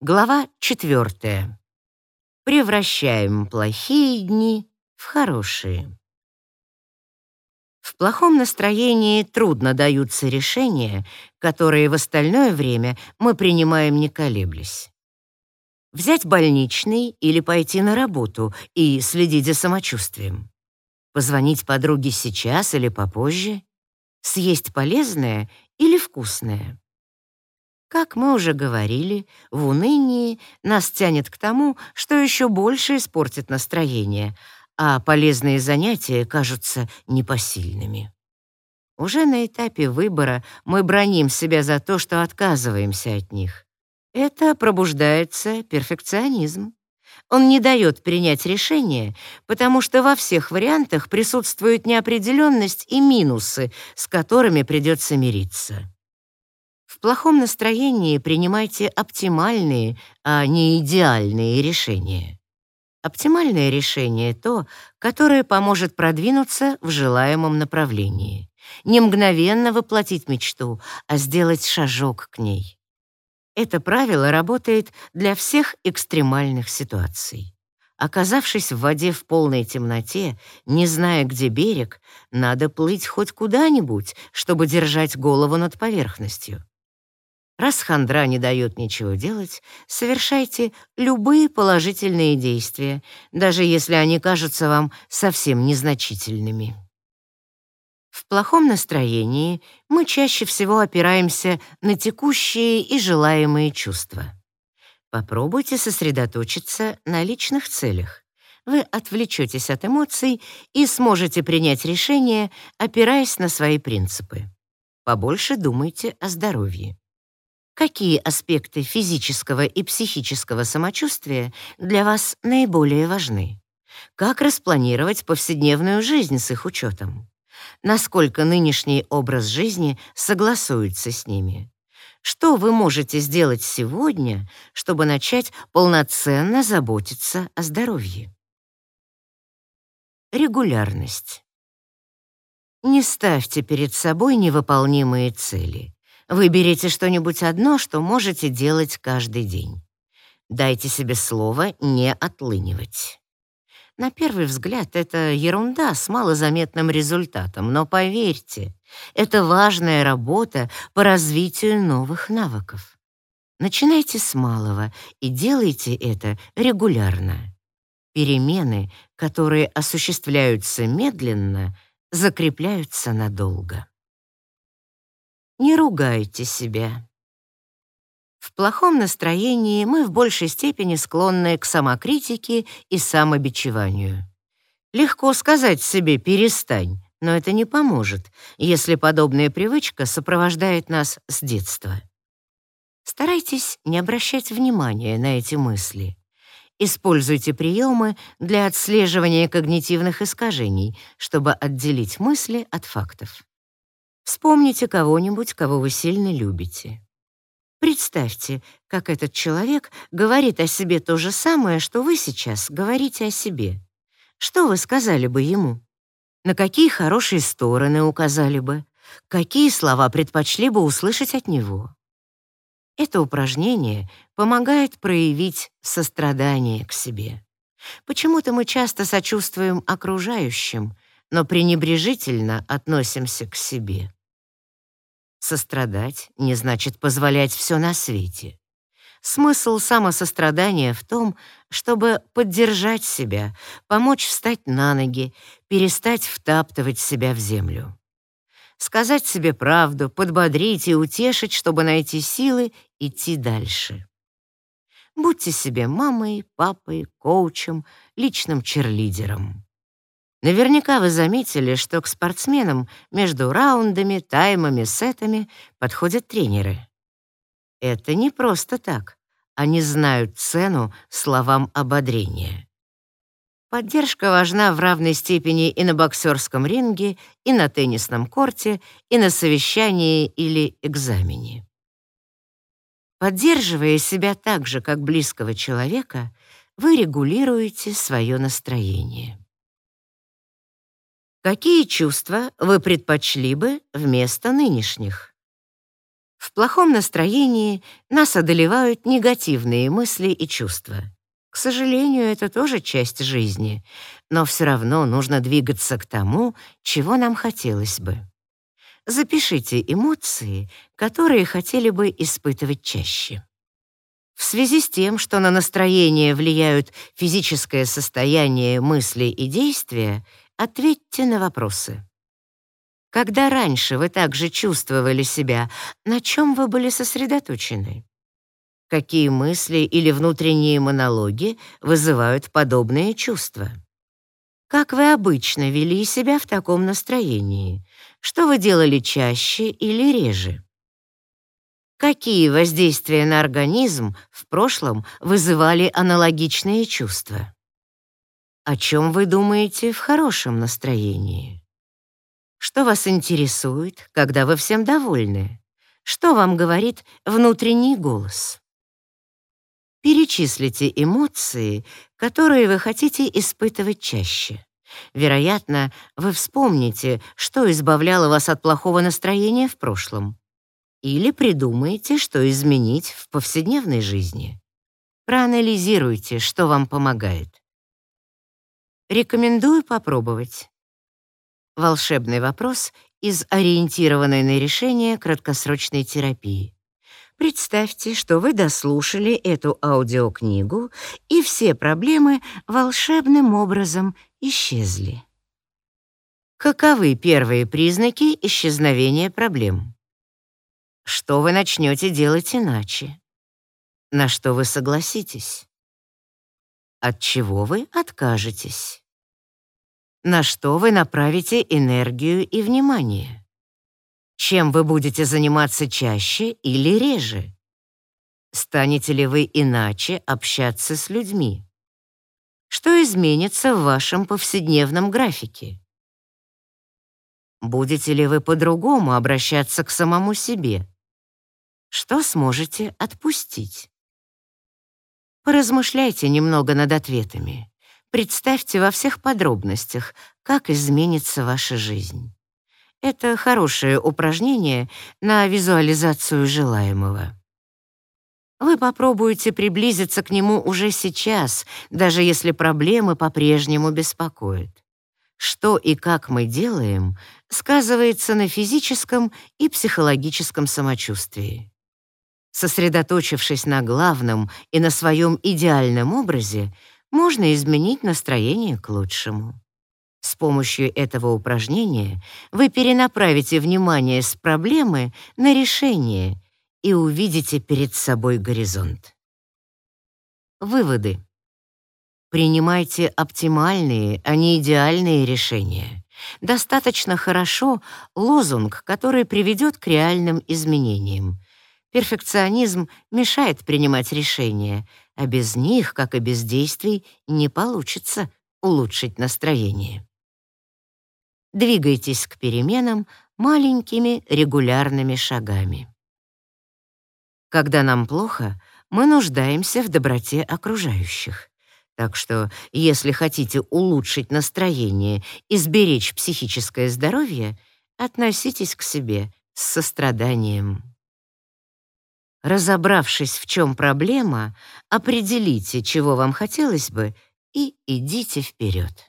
Глава четвертая. Превращаем плохие дни в хорошие. В плохом настроении трудно даются решения, которые в остальное время мы принимаем не колеблясь. Взять больничный или пойти на работу и следить за самочувствием. Позвонить подруге сейчас или попозже. Съесть полезное или вкусное. Как мы уже говорили, в унынии нас тянет к тому, что еще больше испортит настроение, а полезные занятия кажутся непосильными. Уже на этапе выбора мы броним себя за то, что отказываемся от них. Это пробуждается перфекционизм. Он не дает принять решение, потому что во всех вариантах присутствует неопределенность и минусы, с которыми придется мириться. В плохом настроении принимайте оптимальные, а не идеальные решения. Оптимальное решение — то, которое поможет продвинуться в желаемом направлении. Не мгновенно воплотить мечту, а сделать шажок к ней. Это правило работает для всех экстремальных ситуаций. Оказавшись в воде в полной темноте, не зная, где берег, надо плыть хоть куда-нибудь, чтобы держать голову над поверхностью. Раз хандра не дает ничего делать, совершайте любые положительные действия, даже если они кажутся вам совсем незначительными. В плохом настроении мы чаще всего опираемся на текущие и желаемые чувства. Попробуйте сосредоточиться на личных целях. Вы отвлечетесь от эмоций и сможете принять решение, опираясь на свои принципы. Побольше думайте о здоровье. Какие аспекты физического и психического самочувствия для вас наиболее важны? Как распланировать повседневную жизнь с их учетом? Насколько нынешний образ жизни согласуется с ними? Что вы можете сделать сегодня, чтобы начать полноценно заботиться о здоровье? Регулярность. Не ставьте перед собой невыполнимые цели. Выберите что-нибудь одно, что можете делать каждый день. Дайте себе слово не отлынивать. На первый взгляд это ерунда с малозаметным результатом, но поверьте, это важная работа по развитию новых навыков. Начинайте с малого и делайте это регулярно. Перемены, которые осуществляются медленно, закрепляются надолго. Не ругайте себя. В плохом настроении мы в большей степени склонны к самокритике и самобичеванию. Легко сказать себе «перестань», но это не поможет, если подобная привычка сопровождает нас с детства. Старайтесь не обращать внимания на эти мысли. Используйте приемы для отслеживания когнитивных искажений, чтобы отделить мысли от фактов. Вспомните кого-нибудь, кого вы сильно любите. Представьте, как этот человек говорит о себе то же самое, что вы сейчас говорите о себе. Что вы сказали бы ему? На какие хорошие стороны указали бы? Какие слова предпочли бы услышать от него? Это упражнение помогает проявить сострадание к себе. Почему-то мы часто сочувствуем окружающим, но пренебрежительно относимся к себе. Сострадать не значит позволять все на свете. Смысл самосострадания в том, чтобы поддержать себя, помочь встать на ноги, перестать втаптывать себя в землю. Сказать себе правду, подбодрить и утешить, чтобы найти силы идти дальше. Будьте себе мамой, папой, коучем, личным черлидером. Наверняка вы заметили, что к спортсменам между раундами, таймами, сетами подходят тренеры. Это не просто так. Они знают цену словам ободрения. Поддержка важна в равной степени и на боксерском ринге, и на теннисном корте, и на совещании или экзамене. Поддерживая себя так же, как близкого человека, вы регулируете свое настроение. Какие чувства вы предпочли бы вместо нынешних? В плохом настроении нас одолевают негативные мысли и чувства. К сожалению, это тоже часть жизни, но все равно нужно двигаться к тому, чего нам хотелось бы. Запишите эмоции, которые хотели бы испытывать чаще. В связи с тем, что на настроение влияют физическое состояние, мысли и действия, ответьте на вопросы. Когда раньше вы также чувствовали себя, на чем вы были сосредоточены? Какие мысли или внутренние монологи вызывают подобные чувства? Как вы обычно вели себя в таком настроении? Что вы делали чаще или реже? Какие воздействия на организм в прошлом вызывали аналогичные чувства? О чем вы думаете в хорошем настроении? Что вас интересует, когда вы всем довольны? Что вам говорит внутренний голос? Перечислите эмоции, которые вы хотите испытывать чаще. Вероятно, вы вспомните, что избавляло вас от плохого настроения в прошлом. Или придумайте, что изменить в повседневной жизни. Проанализируйте, что вам помогает. Рекомендую попробовать. Волшебный вопрос из ориентированной на решение краткосрочной терапии. Представьте, что вы дослушали эту аудиокнигу, и все проблемы волшебным образом исчезли. Каковы первые признаки исчезновения проблем? Что вы начнете делать иначе? На что вы согласитесь? От чего вы откажетесь? На что вы направите энергию и внимание? Чем вы будете заниматься чаще или реже? Станете ли вы иначе общаться с людьми? Что изменится в вашем повседневном графике? Будете ли вы по-другому обращаться к самому себе? Что сможете отпустить? Поразмышляйте немного над ответами. Представьте во всех подробностях, как изменится ваша жизнь. Это хорошее упражнение на визуализацию желаемого. Вы попробуете приблизиться к нему уже сейчас, даже если проблемы по-прежнему беспокоят. Что и как мы делаем, сказывается на физическом и психологическом самочувствии. Сосредоточившись на главном и на своем идеальном образе, можно изменить настроение к лучшему. С помощью этого упражнения вы перенаправите внимание с проблемы на решение и увидите перед собой горизонт. Выводы. Принимайте оптимальные, а не идеальные решения. Достаточно хорошо лозунг, который приведет к реальным изменениям. Перфекционизм мешает принимать решения, а без них, как и без действий, не получится улучшить настроение. Двигайтесь к переменам маленькими регулярными шагами. Когда нам плохо, мы нуждаемся в доброте окружающих. Так что, если хотите улучшить настроение и сберечь психическое здоровье, относитесь к себе с состраданием. Разобравшись, в чем проблема, определите, чего вам хотелось бы, и идите вперед.